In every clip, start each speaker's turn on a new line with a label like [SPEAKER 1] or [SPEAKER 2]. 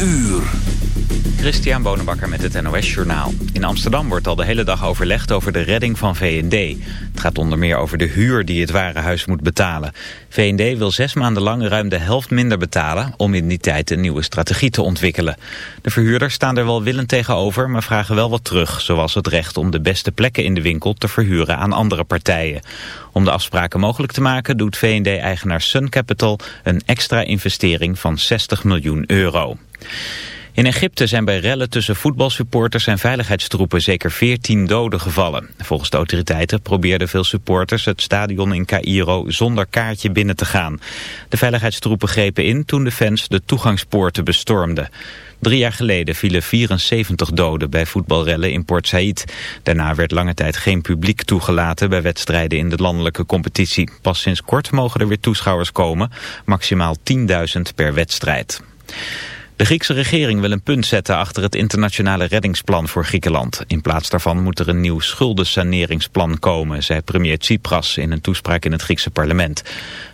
[SPEAKER 1] uur.
[SPEAKER 2] Christian Bonenbakker met het NOS Journaal. In Amsterdam wordt al de hele dag overlegd over de redding van V&D. Het gaat onder meer over de huur die het warenhuis moet betalen. V&D wil zes maanden lang ruim de helft minder betalen... om in die tijd een nieuwe strategie te ontwikkelen. De verhuurders staan er wel willend tegenover, maar vragen wel wat terug... zoals het recht om de beste plekken in de winkel te verhuren aan andere partijen. Om de afspraken mogelijk te maken doet V&D-eigenaar Sun Capital... een extra investering van 60 miljoen euro. In Egypte zijn bij rellen tussen voetbalsupporters en veiligheidstroepen zeker 14 doden gevallen. Volgens de autoriteiten probeerden veel supporters het stadion in Cairo zonder kaartje binnen te gaan. De veiligheidstroepen grepen in toen de fans de toegangspoorten bestormden. Drie jaar geleden vielen 74 doden bij voetbalrellen in Port Said. Daarna werd lange tijd geen publiek toegelaten bij wedstrijden in de landelijke competitie. Pas sinds kort mogen er weer toeschouwers komen, maximaal 10.000 per wedstrijd. De Griekse regering wil een punt zetten achter het internationale reddingsplan voor Griekenland. In plaats daarvan moet er een nieuw schuldensaneringsplan komen, zei premier Tsipras in een toespraak in het Griekse parlement.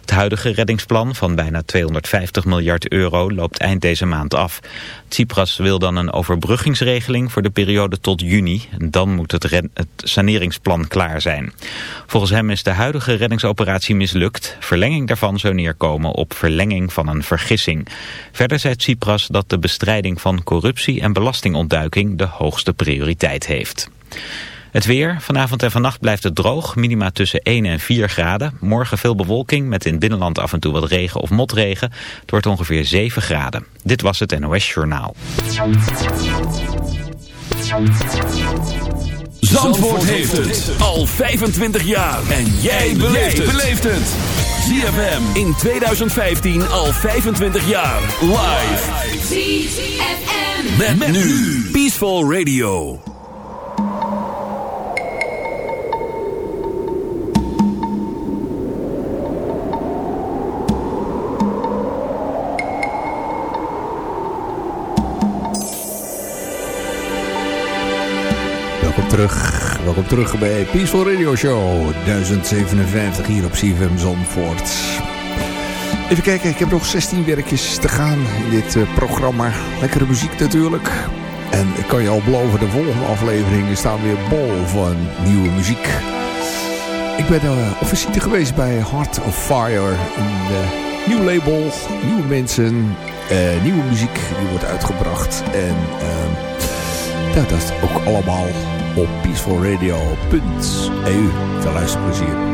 [SPEAKER 2] Het huidige reddingsplan van bijna 250 miljard euro loopt eind deze maand af. Tsipras wil dan een overbruggingsregeling voor de periode tot juni. Dan moet het, saneringsplan klaar zijn. Volgens hem is de huidige reddingsoperatie mislukt. Verlenging daarvan zou neerkomen op verlenging van een vergissing. Verder zei Tsipras dat de bestrijding van corruptie en belastingontduiking de hoogste prioriteit heeft. Het weer. Vanavond en vannacht blijft het droog. Minima tussen 1 en 4 graden. Morgen veel bewolking met in het binnenland af en toe wat regen of motregen. Het wordt ongeveer 7 graden. Dit was het NOS Journaal.
[SPEAKER 1] Zandvoort heeft het al 25 jaar. En jij beleeft het. ZFM in 2015 al 25 jaar. Live. ZFM. met nu. Peaceful Radio.
[SPEAKER 3] Terug. Welkom terug bij Peaceful Radio Show 1057 hier op CFM Zandvoort. Even kijken, ik heb nog 16 werkjes te gaan in dit uh, programma. Lekkere muziek natuurlijk. En ik kan je al beloven, de volgende afleveringen staan weer bol van nieuwe muziek. Ik ben uh, geweest bij Heart of Fire. Een uh, nieuw label, nieuwe mensen, nieuwe muziek die wordt uitgebracht. En ja, dat is ook allemaal op peacefulradio.eu. Veel luisterplezier.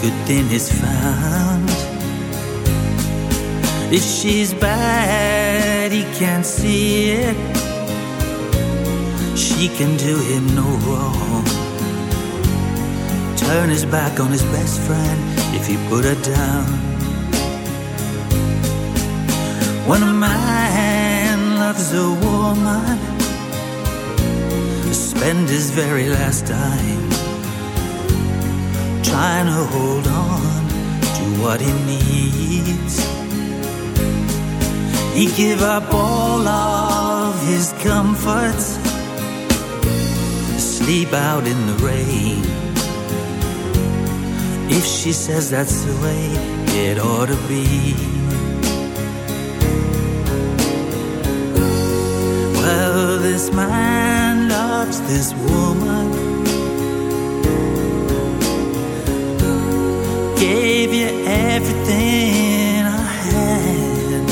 [SPEAKER 4] Good thing is found. If she's bad, he can't see it. She can do him no wrong. Turn his back on his best friend if he put her down. When a man loves a woman, spend his very last dime trying to hold on to what he needs. He give up all of his comforts, sleep out in the rain. If she says that's the way it ought to be. Well, this man loves this woman. You everything I had.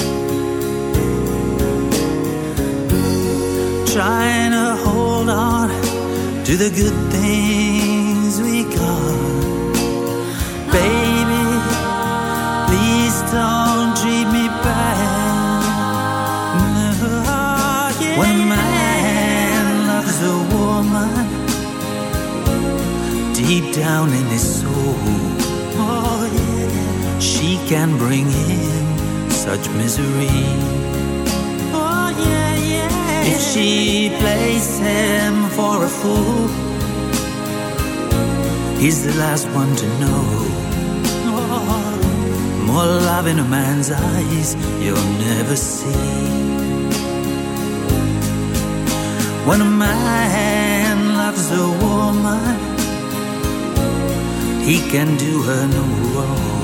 [SPEAKER 4] Trying to hold on to the good things we got. Baby, please don't treat me bad. No, yeah. When a man loves a woman, deep down in his can bring him such misery. Oh, yeah, yeah. If she plays him for a fool, he's the last one to know. Oh, more love in a man's eyes you'll never see. When a man loves a woman, he can do her no wrong.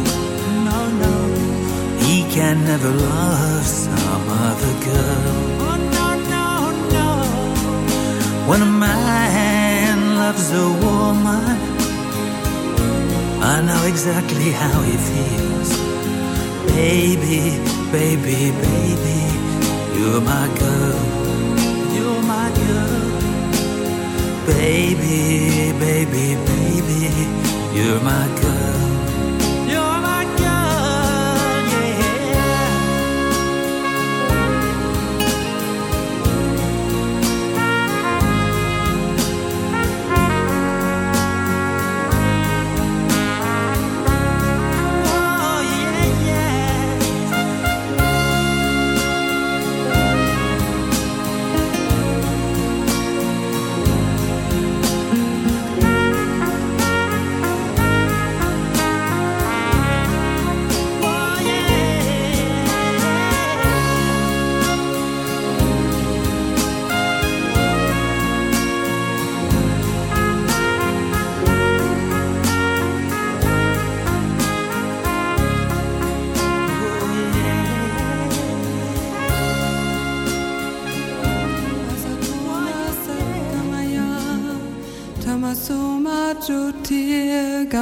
[SPEAKER 4] Can never love some other girl. Oh, no, no, no. When a man loves a woman, I know exactly how he feels. Baby, baby, baby, you're my girl. You're my girl. Baby, baby, baby you're my girl.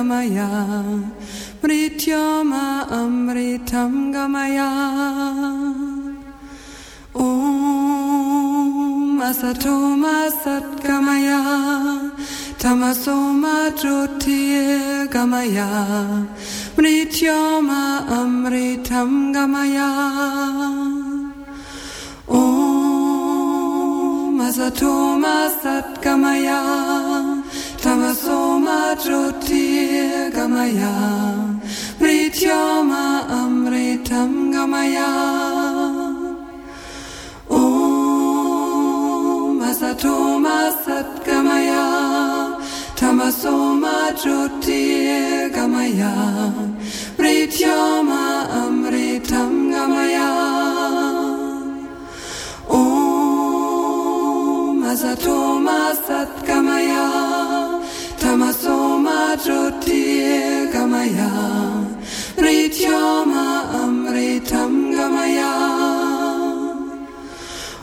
[SPEAKER 5] Gamaya Mrityama Amritam Gamaya Om Asatoma Satgamaya Tamasoma Jyotir Gamaya Mrityama Amritam Gamaya Om Asatoma Satgamaya Tamasoma Jyotir Gamaya. Mrityama Amritam Gamaya. Om Asatoma Satgamaya. Tamasoma Jyotir Gamaya. Mrityama Amritam Gamaya Asatoma Satgamaya Tamasoma Jyotir Gamaya Mrityama Amritam Gamaya.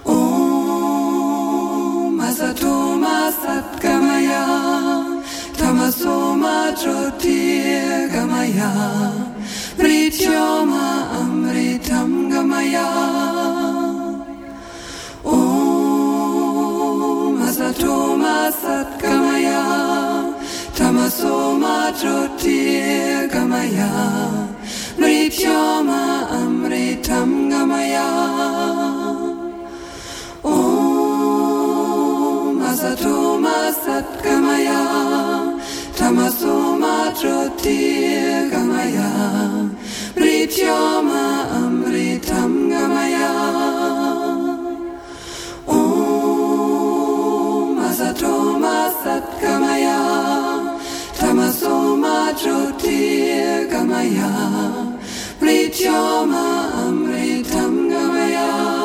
[SPEAKER 5] Om Asatoma Satgamaya Tamasoma Jyotir Gamaya Mrityama Amritam Gamaya Om Asatoma Satgamaya Tamasoma Gamaya Mrityama Amritam Gamaya Om Asatoma Satgamaya Tamasoma Gamaya Mrityama Amritam Gamaya Om Asatoma Satgamaya Tamasoma Jyotir Gamaya Mrityama Amritam Gamaya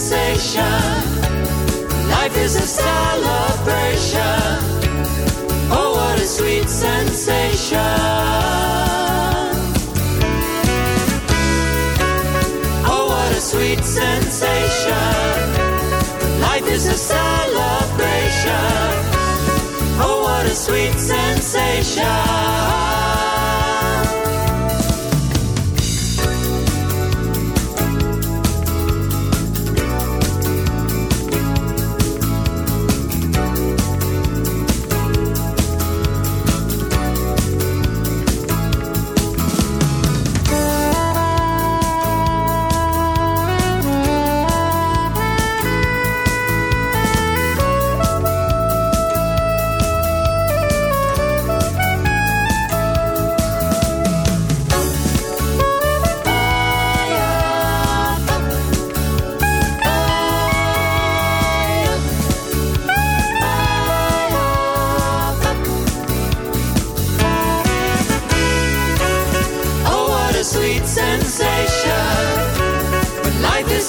[SPEAKER 6] sensation. Life is a celebration. Oh, what a sweet sensation. Oh, what a sweet sensation. Life is a celebration. Oh, what a sweet sensation.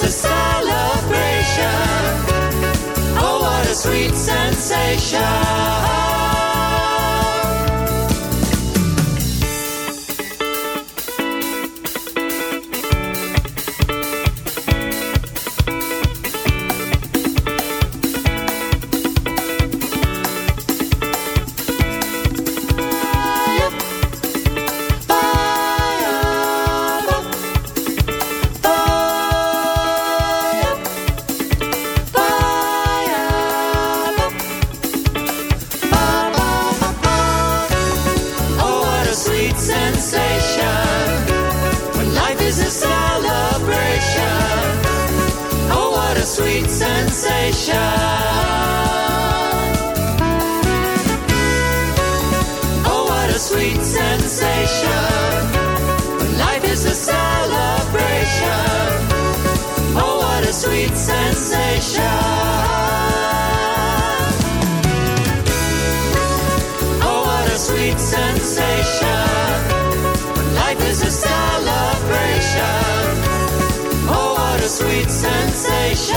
[SPEAKER 6] a celebration. Oh, what a sweet sensation. sweet sensation. Oh, what a sweet sensation. When life is a celebration. Oh, what a sweet sensation. sweet sensation.